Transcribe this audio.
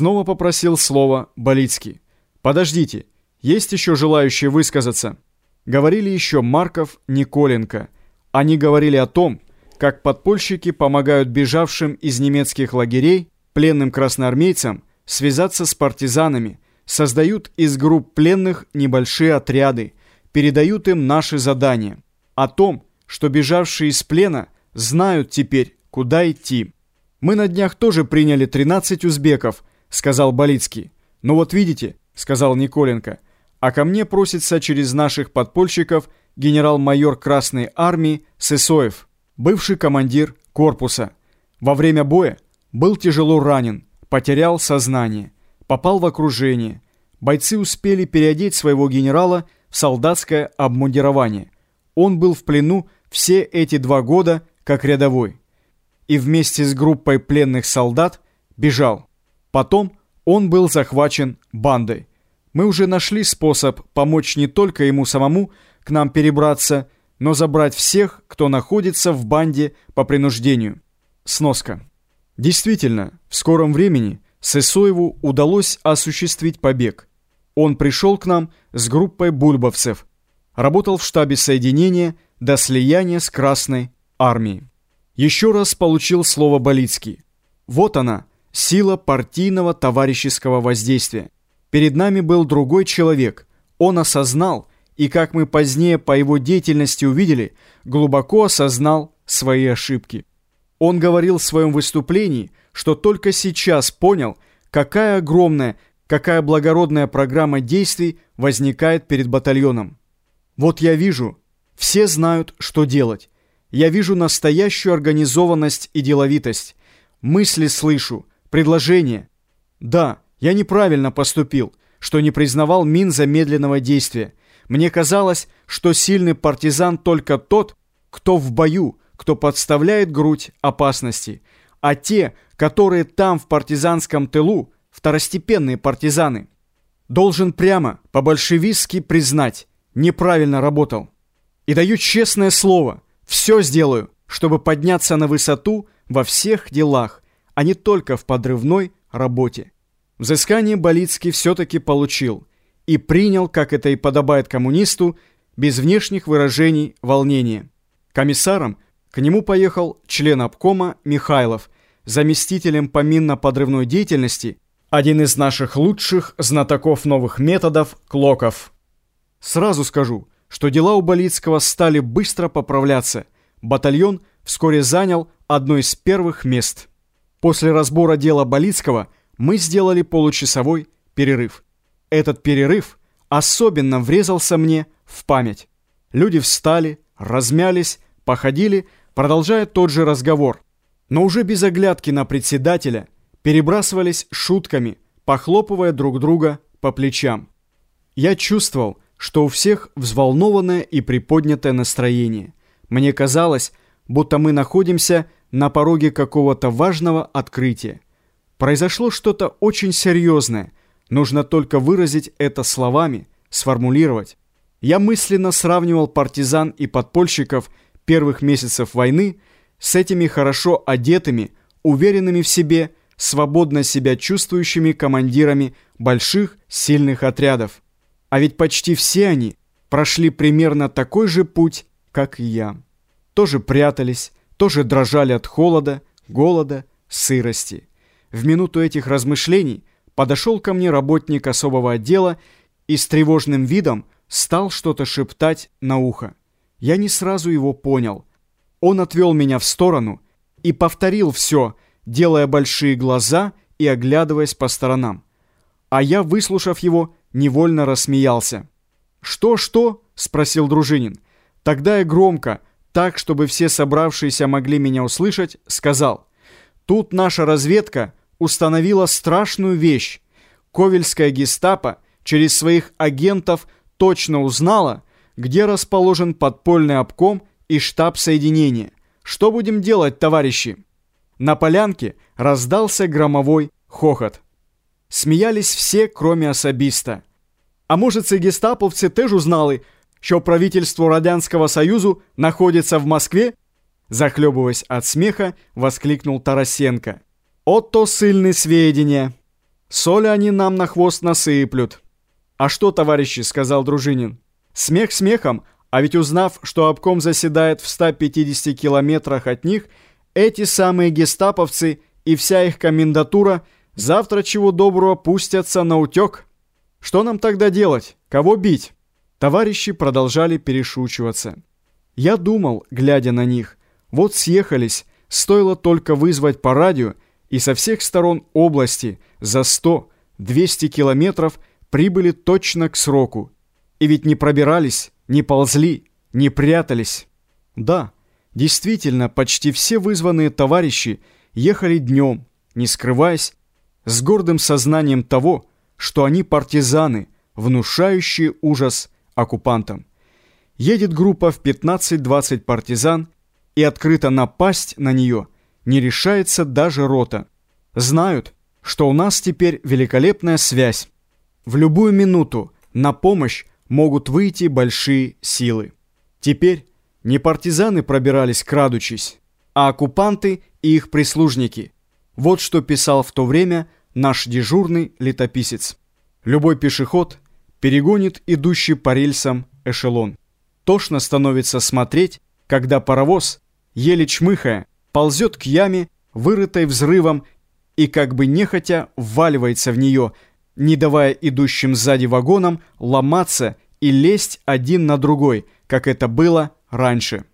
Снова попросил слово Болицкий. «Подождите, есть еще желающие высказаться?» Говорили еще Марков, Николенко. Они говорили о том, как подпольщики помогают бежавшим из немецких лагерей, пленным красноармейцам, связаться с партизанами, создают из групп пленных небольшие отряды, передают им наши задания. О том, что бежавшие из плена знают теперь, куда идти. Мы на днях тоже приняли 13 узбеков, сказал Болицкий. Ну вот видите, сказал Николенко, а ко мне просится через наших подпольщиков генерал-майор Красной Армии Сысоев, бывший командир корпуса. Во время боя был тяжело ранен, потерял сознание, попал в окружение. Бойцы успели переодеть своего генерала в солдатское обмундирование. Он был в плену все эти два года как рядовой. И вместе с группой пленных солдат бежал. Потом он был захвачен бандой. Мы уже нашли способ помочь не только ему самому к нам перебраться, но забрать всех, кто находится в банде по принуждению. Сноска. Действительно, в скором времени Сысоеву удалось осуществить побег. Он пришел к нам с группой бульбовцев, работал в штабе соединения до слияния с Красной армией. Еще раз получил слово Болицкий. Вот она, сила партийного товарищеского воздействия. Перед нами был другой человек. Он осознал, и как мы позднее по его деятельности увидели, глубоко осознал свои ошибки. Он говорил в своем выступлении, что только сейчас понял, какая огромная, какая благородная программа действий возникает перед батальоном. Вот я вижу, все знают, что делать. Я вижу настоящую организованность и деловитость. Мысли слышу, предложения. Да, я неправильно поступил, что не признавал мин замедленного действия. Мне казалось, что сильный партизан только тот, кто в бою, кто подставляет грудь опасности. А те, которые там в партизанском тылу, второстепенные партизаны. Должен прямо, по-большевистски признать, неправильно работал. И даю честное слово, все сделаю, чтобы подняться на высоту во всех делах, а не только в подрывной работе. Взыскание Болицкий все-таки получил и принял, как это и подобает коммунисту, без внешних выражений волнения. Комиссаром к нему поехал член обкома Михайлов, заместителем по минно-подрывной деятельности, один из наших лучших знатоков новых методов Клоков. Сразу скажу, что дела у Болицкого стали быстро поправляться. Батальон вскоре занял одно из первых мест. После разбора дела Болицкого мы сделали получасовой перерыв. Этот перерыв особенно врезался мне в память. Люди встали, размялись, походили, продолжая тот же разговор. Но уже без оглядки на председателя перебрасывались шутками, похлопывая друг друга по плечам. Я чувствовал, что у всех взволнованное и приподнятое настроение. Мне казалось, будто мы находимся на пороге какого-то важного открытия. Произошло что-то очень серьезное. Нужно только выразить это словами, сформулировать. Я мысленно сравнивал партизан и подпольщиков первых месяцев войны с этими хорошо одетыми, уверенными в себе, свободно себя чувствующими командирами больших, сильных отрядов. А ведь почти все они прошли примерно такой же путь, как и я. Тоже прятались, тоже дрожали от холода, голода, сырости. В минуту этих размышлений подошел ко мне работник особого отдела и с тревожным видом стал что-то шептать на ухо. Я не сразу его понял. Он отвел меня в сторону и повторил все, делая большие глаза и оглядываясь по сторонам. А я, выслушав его, невольно рассмеялся. «Что-что?» — спросил Дружинин. Тогда я громко, так, чтобы все собравшиеся могли меня услышать, сказал. «Тут наша разведка установила страшную вещь. Ковельская гестапо через своих агентов точно узнала, где расположен подпольный обком и штаб соединения. Что будем делать, товарищи?» На полянке раздался громовой хохот. Сміялись все, кроме особиста. А може, це гестаповці теж узнали, що правительство Радянского Союзу находится в Москве? Захлебываясь от смеха, воскликнул Тарасенко. «Ото сильные сведения!» Соли они нам на хвост насыплют. А что, товарищи, сказал Дружинин. Смех смехом, а ведь узнав, что обком заседает в 150 километрах от них, эти самые гестаповцы и вся их комендатура завтра чего доброго пустятся на утек. Что нам тогда делать? Кого бить? Товарищи продолжали перешучиваться. Я думал, глядя на них, вот съехались, стоило только вызвать по радио, и со всех сторон области за 100-200 километров прибыли точно к сроку. И ведь не пробирались, не ползли, не прятались. Да, действительно, почти все вызванные товарищи ехали днем, не скрываясь, с гордым сознанием того, что они партизаны, внушающие ужас оккупантам. Едет группа в 15-20 партизан, и открыто напасть на нее не решается даже рота. Знают, что у нас теперь великолепная связь. В любую минуту на помощь могут выйти большие силы. Теперь не партизаны пробирались крадучись, а оккупанты и их прислужники. Вот что писал в то время наш дежурный летописец. Любой пешеход перегонит идущий по рельсам эшелон. Тошно становится смотреть, когда паровоз, еле чмыхая, ползет к яме, вырытой взрывом, и как бы нехотя вваливается в нее, не давая идущим сзади вагонам ломаться и лезть один на другой, как это было раньше.